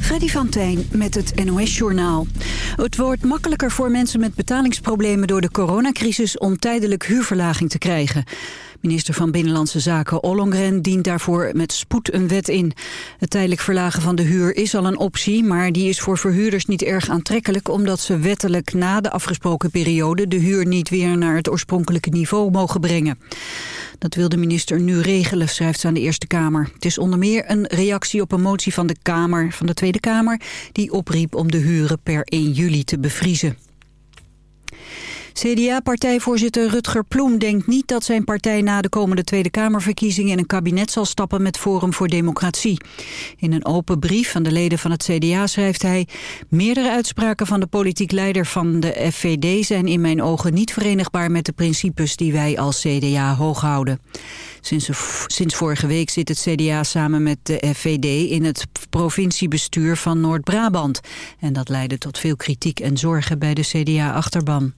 Freddy van Tijn met het NOS-journaal. Het wordt makkelijker voor mensen met betalingsproblemen door de coronacrisis om tijdelijk huurverlaging te krijgen. Minister van Binnenlandse Zaken Ollongren dient daarvoor met spoed een wet in. Het tijdelijk verlagen van de huur is al een optie, maar die is voor verhuurders niet erg aantrekkelijk omdat ze wettelijk na de afgesproken periode de huur niet weer naar het oorspronkelijke niveau mogen brengen. Dat wil de minister nu regelen, schrijft ze aan de Eerste Kamer. Het is onder meer een reactie op een motie van de, Kamer, van de Tweede Kamer... die opriep om de huren per 1 juli te bevriezen. CDA-partijvoorzitter Rutger Ploem denkt niet dat zijn partij na de komende Tweede Kamerverkiezingen in een kabinet zal stappen met Forum voor Democratie. In een open brief van de leden van het CDA schrijft hij... Meerdere uitspraken van de politiek leider van de FVD zijn in mijn ogen niet verenigbaar met de principes die wij als CDA hoog houden. Sinds, sinds vorige week zit het CDA samen met de FVD in het provinciebestuur van Noord-Brabant. En dat leidde tot veel kritiek en zorgen bij de CDA-achterban.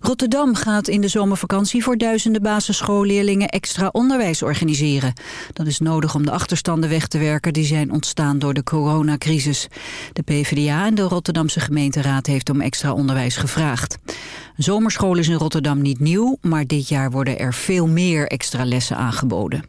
Rotterdam gaat in de zomervakantie voor duizenden basisschoolleerlingen extra onderwijs organiseren. Dat is nodig om de achterstanden weg te werken die zijn ontstaan door de coronacrisis. De PvdA en de Rotterdamse gemeenteraad heeft om extra onderwijs gevraagd. Zomerschool is in Rotterdam niet nieuw, maar dit jaar worden er veel meer extra lessen aangeboden.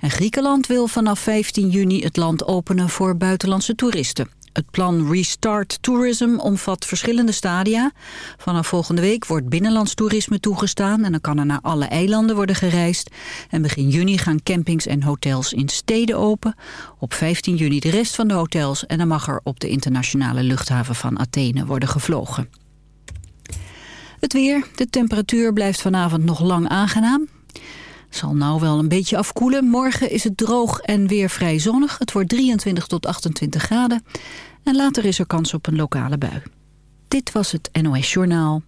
En Griekenland wil vanaf 15 juni het land openen voor buitenlandse toeristen. Het plan Restart Tourism omvat verschillende stadia. Vanaf volgende week wordt binnenlands toerisme toegestaan... en dan kan er naar alle eilanden worden gereisd. En begin juni gaan campings en hotels in steden open. Op 15 juni de rest van de hotels... en dan mag er op de internationale luchthaven van Athene worden gevlogen. Het weer. De temperatuur blijft vanavond nog lang aangenaam. Zal nou wel een beetje afkoelen. Morgen is het droog en weer vrij zonnig. Het wordt 23 tot 28 graden. En later is er kans op een lokale bui. Dit was het NOS Journaal.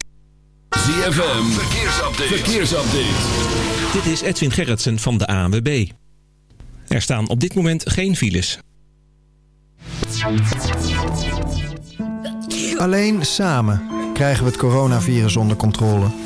ZFM, verkeersupdate. verkeersupdate. Dit is Edwin Gerritsen van de ANWB. Er staan op dit moment geen files. Alleen samen krijgen we het coronavirus onder controle.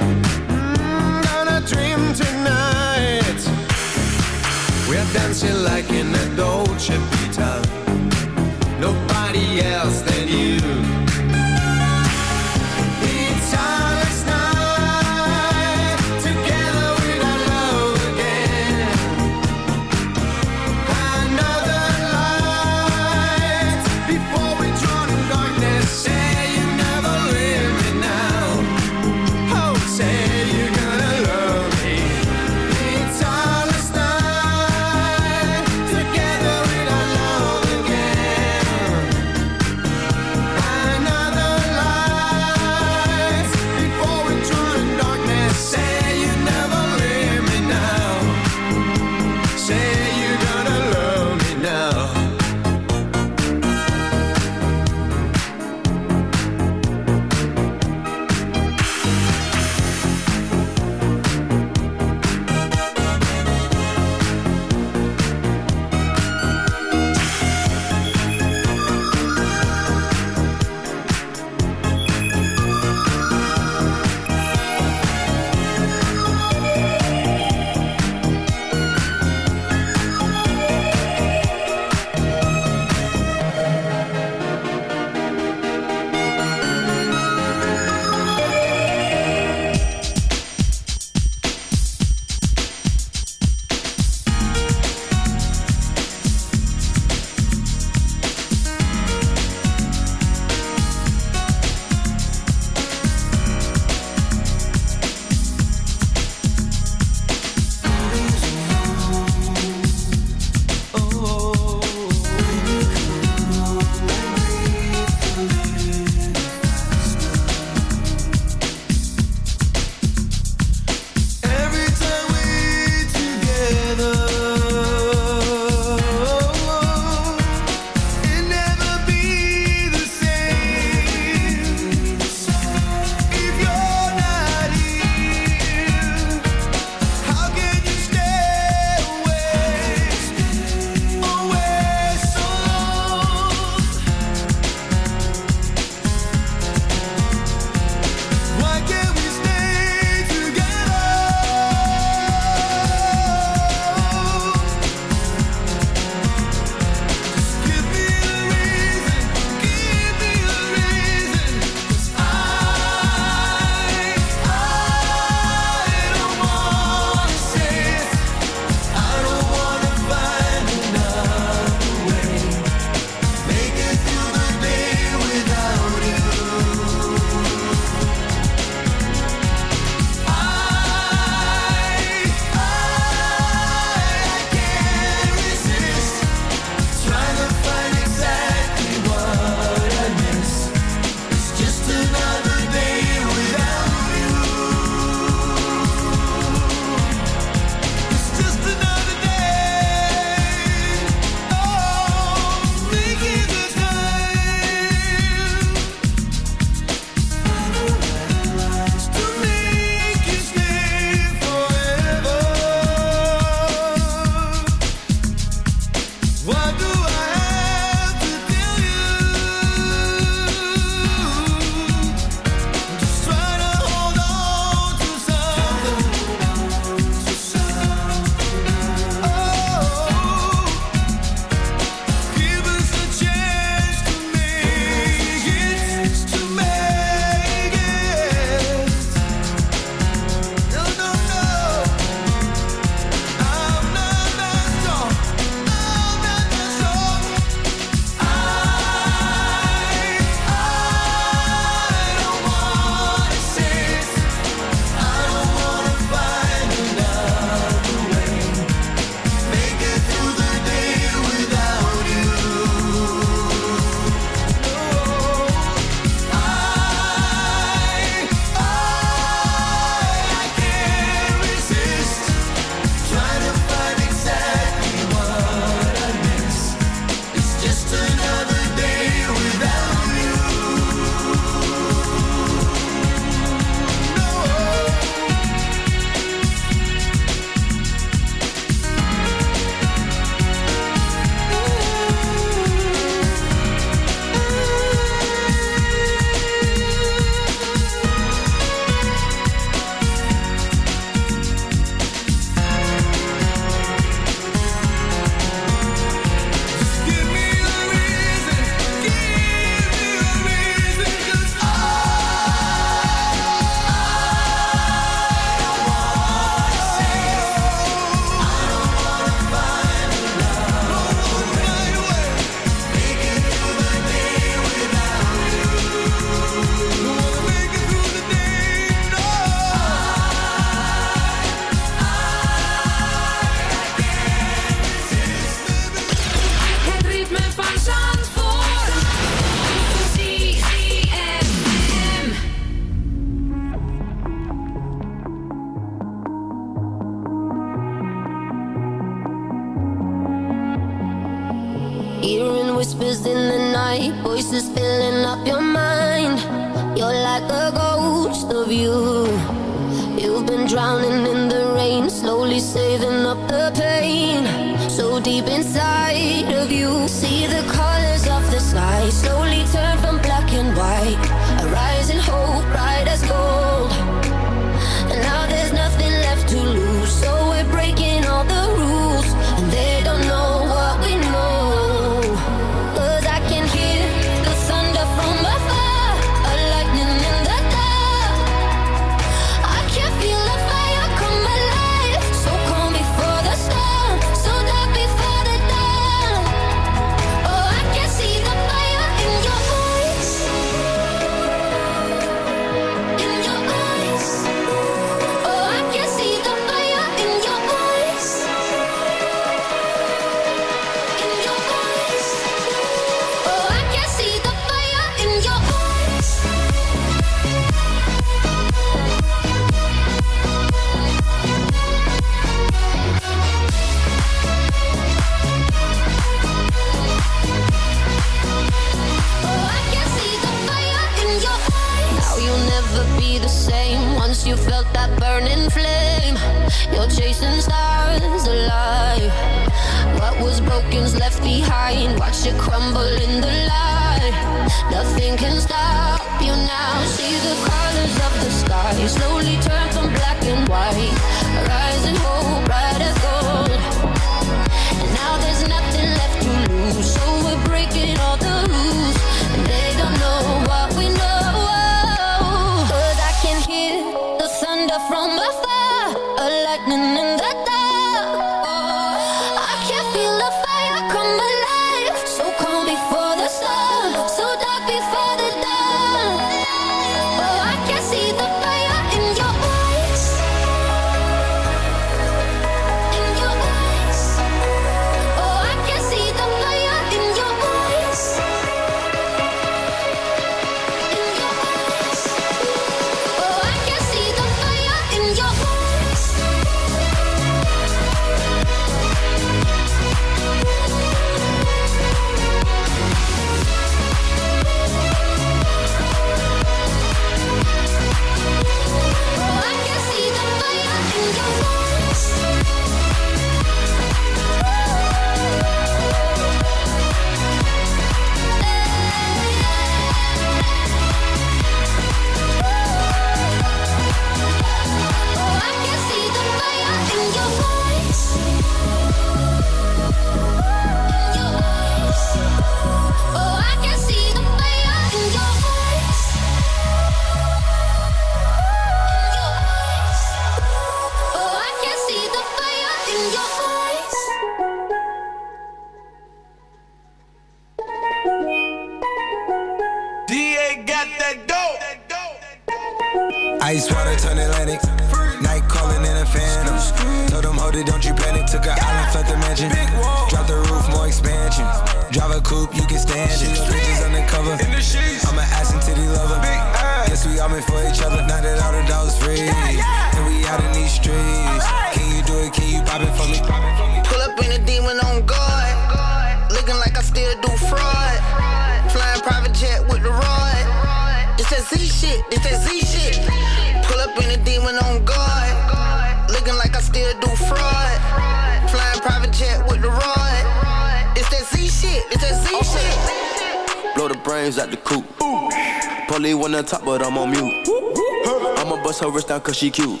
cause she cute.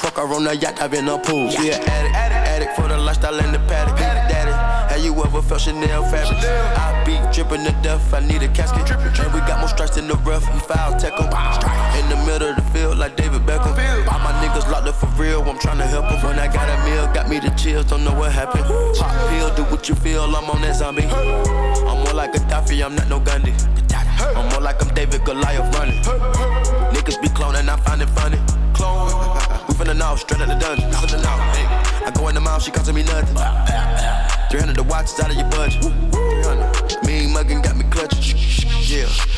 Fuck her on the yacht, I've been a pool. She an addict, addict, addict for the lifestyle and the paddock. Daddy, how you ever felt Chanel fabric? I be dripping to death, I need a casket. And we got more strikes in the rough, we foul tech em. In the middle of the field, like David Beckham. All my niggas locked up for real, I'm trying to help em. When I got a meal, got me the chills, don't know what happened. Pop pill, do what you feel, I'm on that zombie. I'm more like a Daffy, I'm not no Gundy. I'm more like I'm David Goliath running. Niggas be and I find it funny. Clone, we from the north, straight out the dungeon. Out the north, hey. I go in the mouth, she costing me nothing. 300 the watch, it's out of your budget. Mean muggin' got me clutching. Yeah.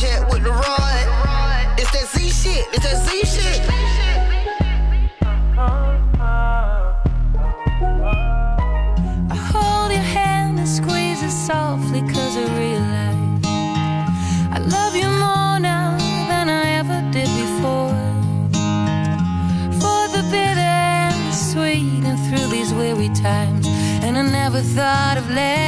jet with the rod. It's that Z shit, it's that Z shit. I hold your hand and squeeze it softly cause I realize I love you more now than I ever did before. For the bitter and the sweet and through these weary times. And I never thought of letting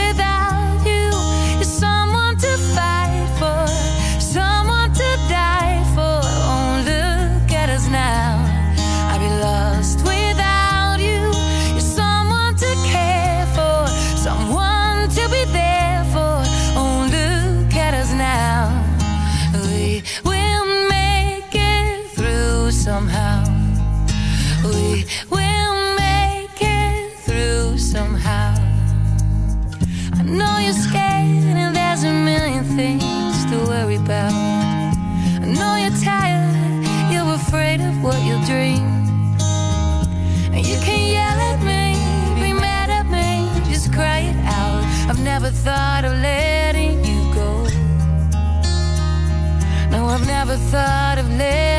thought of letting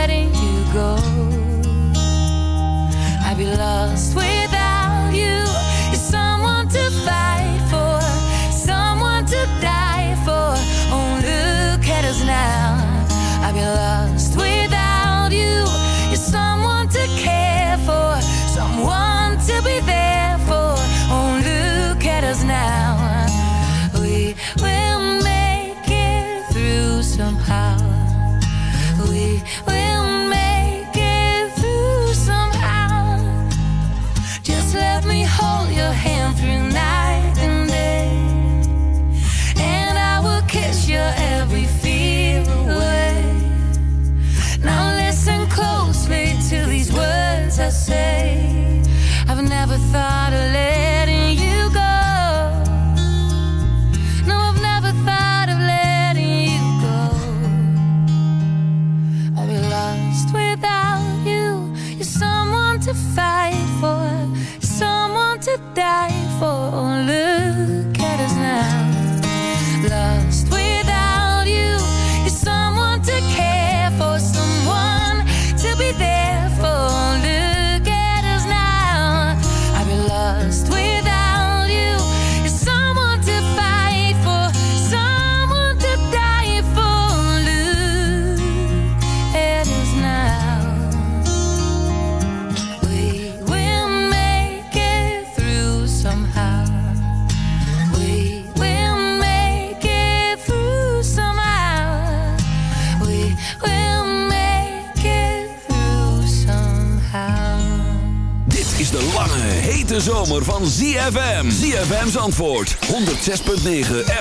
hete zomer van ZFM. ZFM's antwoord 106.9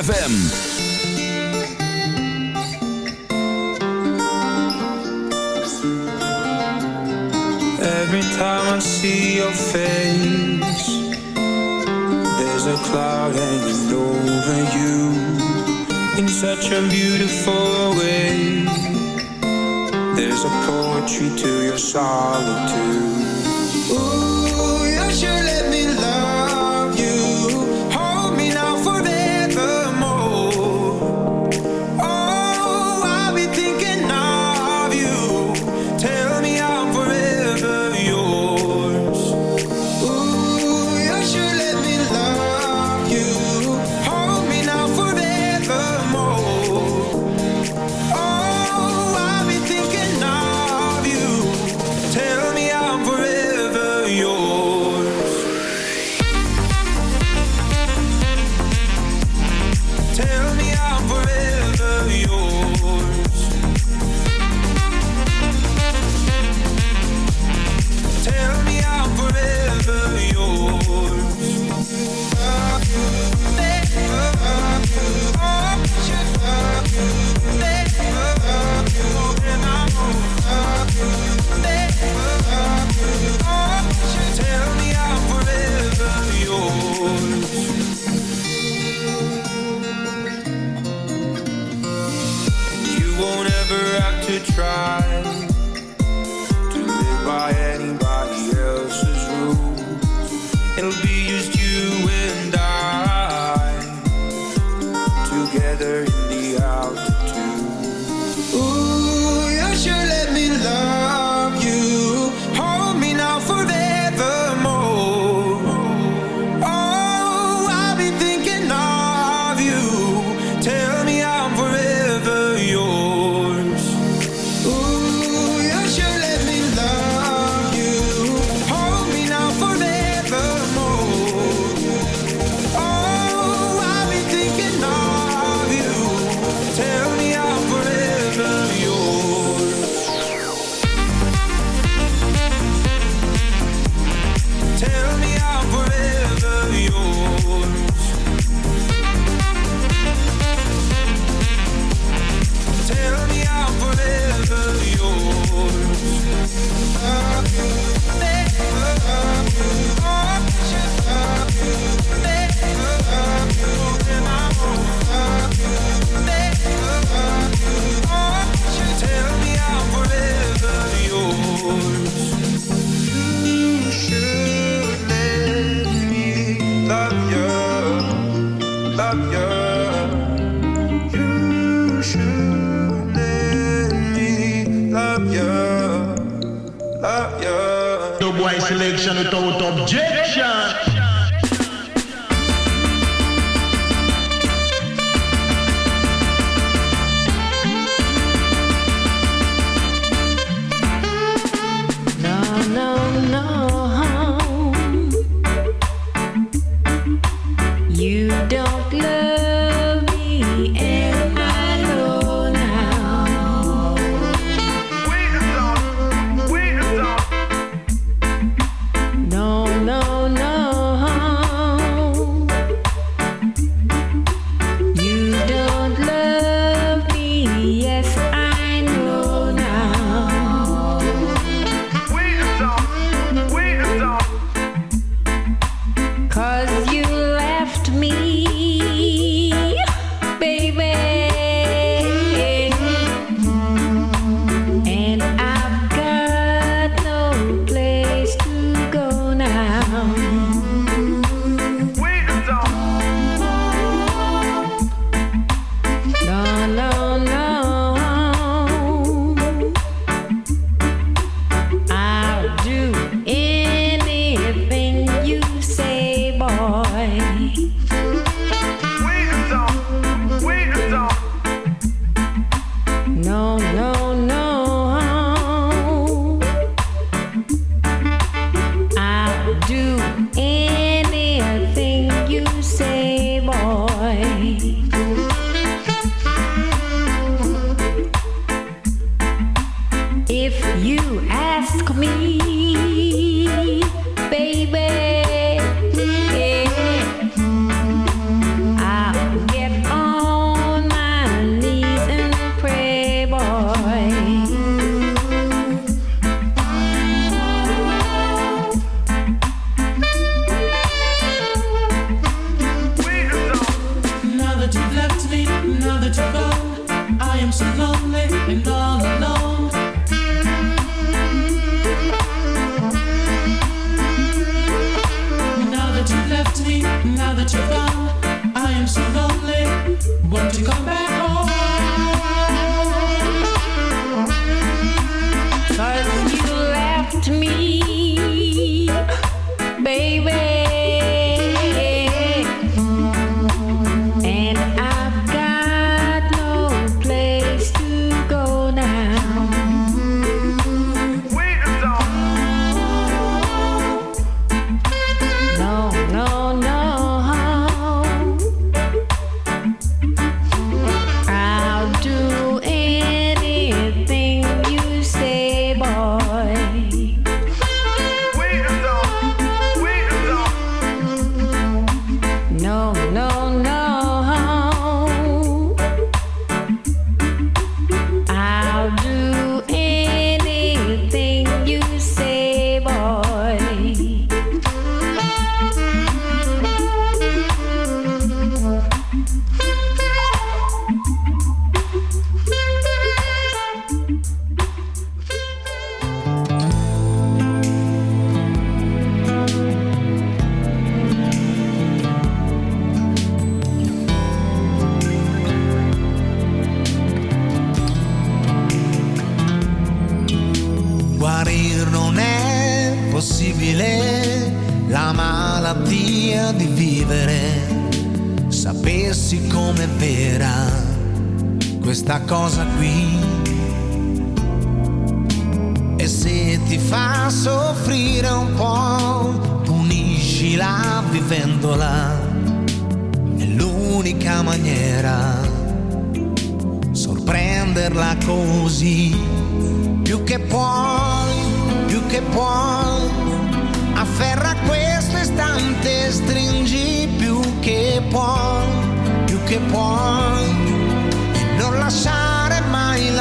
FM. Every time I see your face There's a cloud hanging over you In such a beautiful way There's a poetry to your solitude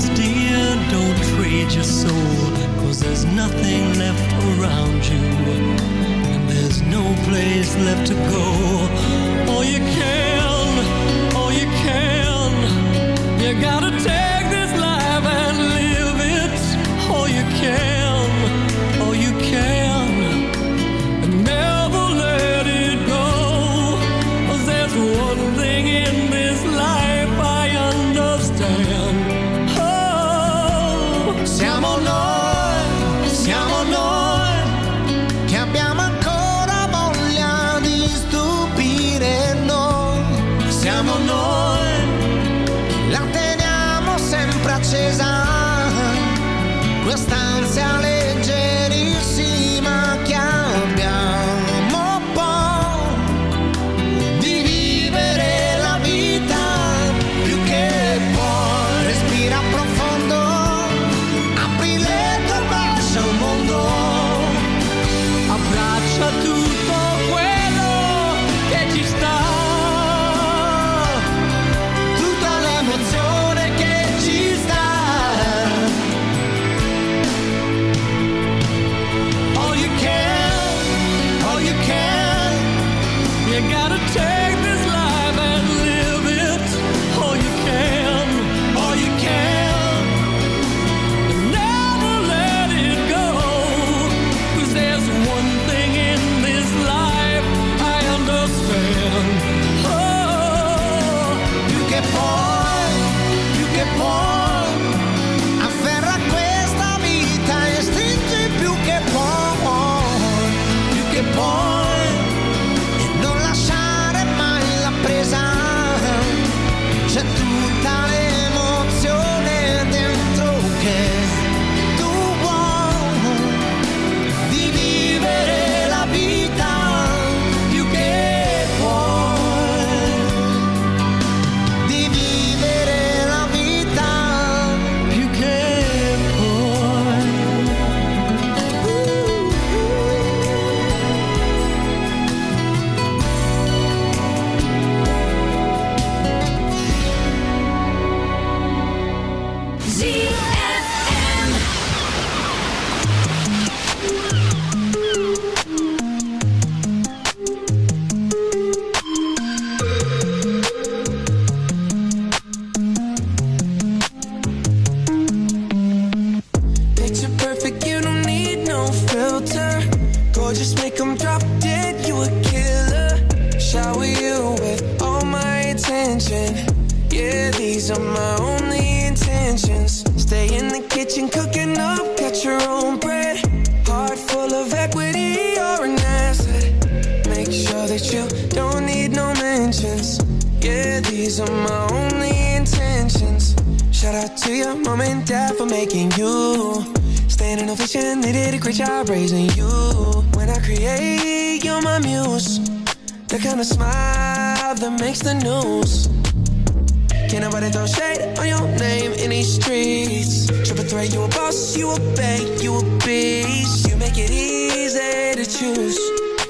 What's dear, don't trade your soul. Cause there's nothing left around you. And there's no place left to go. All you can, all you can, you gotta take. These are my only intentions. Shout out to your mom and dad for making you. Standing ovation, they did a great job raising you. When I create, you're my muse. The kind of smile that makes the news. Can't nobody throw shade on your name in these streets. Triple threat, you a boss, you a bank, you a beast. You make it easy to choose.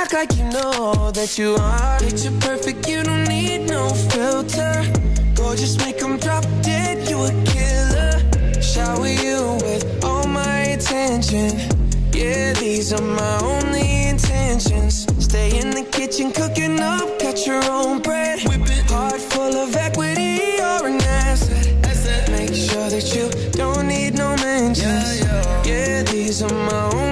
Act like you know that you are. Picture perfect, you don't need no filter. Gorgeous, make them drop dead, you a killer. Shower you with all my attention. Yeah, these are my only intentions. Stay in the kitchen cooking up, cut your own bread. Whip it. Heart full of equity, you're an asset. Make sure that you don't need no mentions. Yeah, these are my only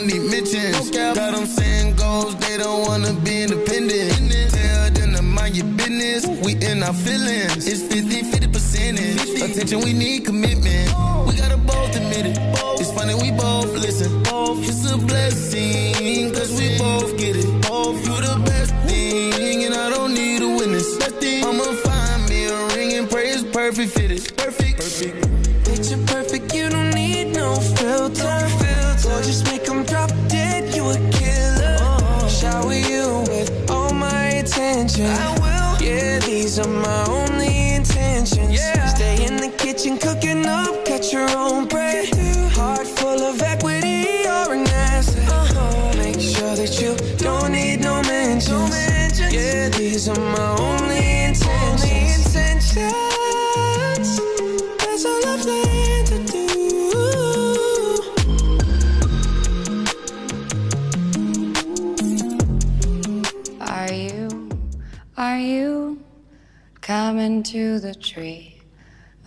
don't need mentions. Got them saying goals, they don't wanna be independent. Tell them to mind your business. We in our feelings. It's 50 50 percentage. Attention, we need commitment. We gotta both admit it. It's funny, we both listen. It's a blessing, cause we both get it.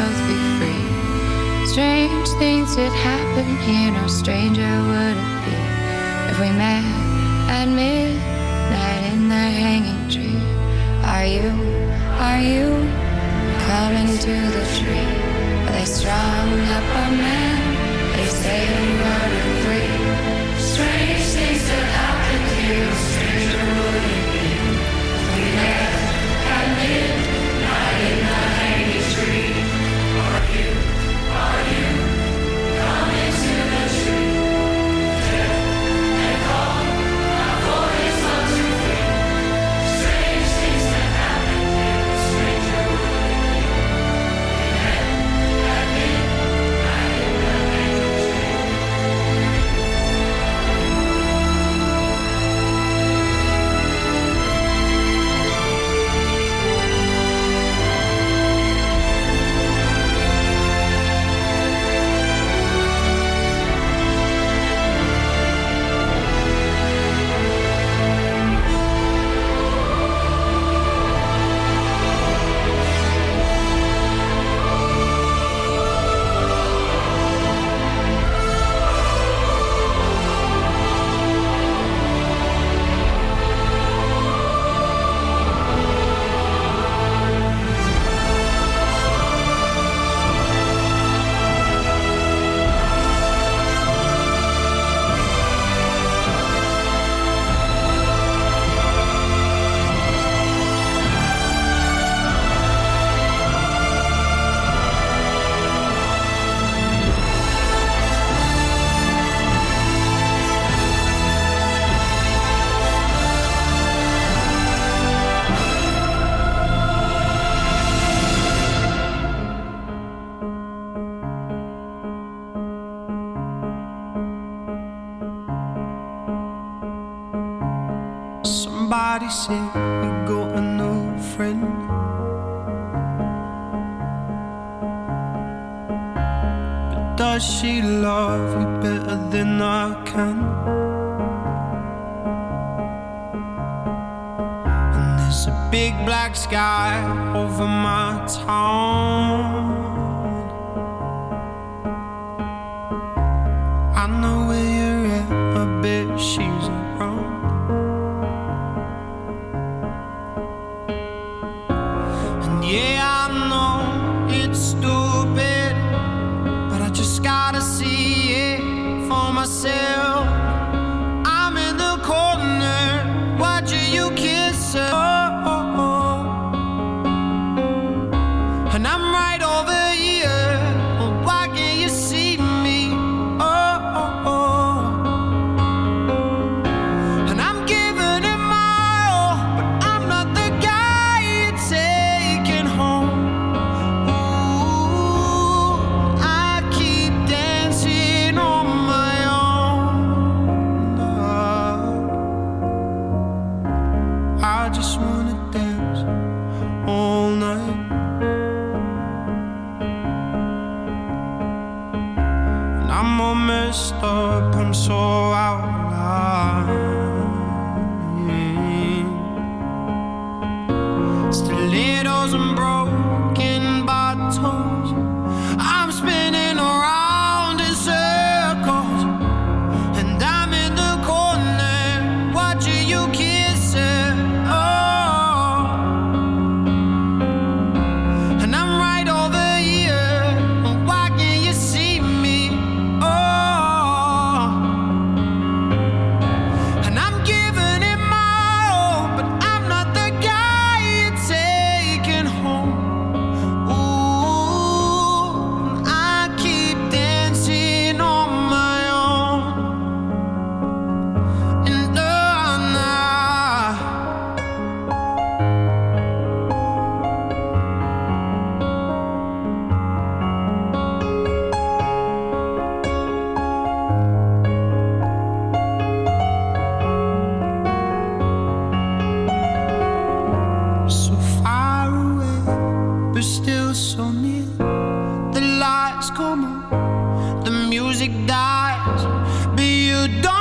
both be free? Strange things did happen here, no stranger would it be if we met at midnight in the hanging tree. Are you, are you coming to the tree. Are They strung up a man. They say we murdered three. Strange things that happened here. no Stranger would it Somebody you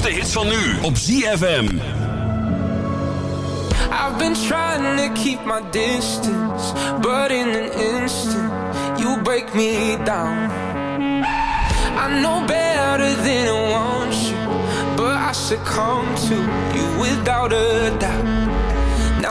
grootste hits van nu op ZFM. I've been trying to keep my distance, but in an instant, you break me down. I know better than I want you, but I succumb to you without a doubt.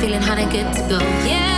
Feeling hot and good to go. Yeah,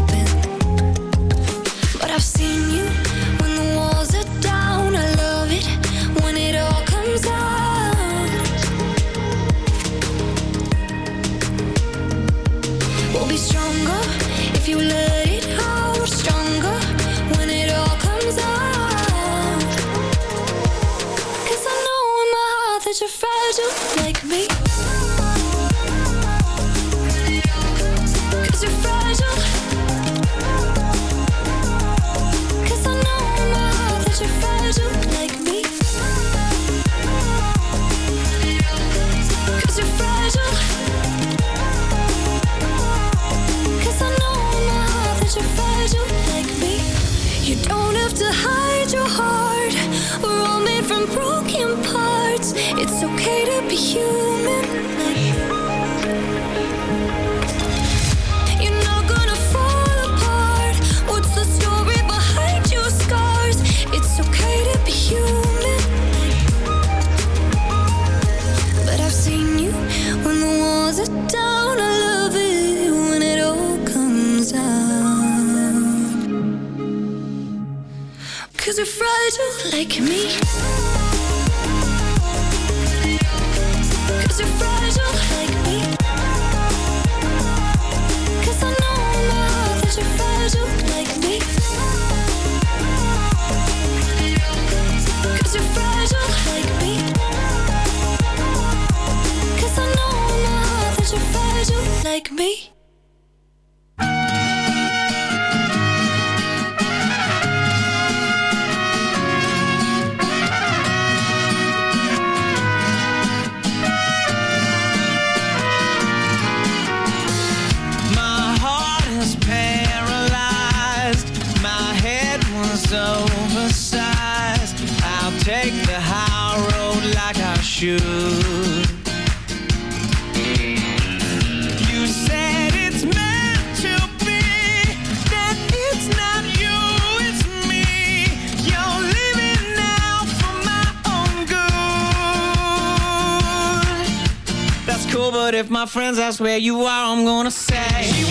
high like me. I'll take the high road like I should. You said it's meant to be That it's not you, it's me. You're living now for my own good. That's cool, but if my friends ask where you are I'm gonna say.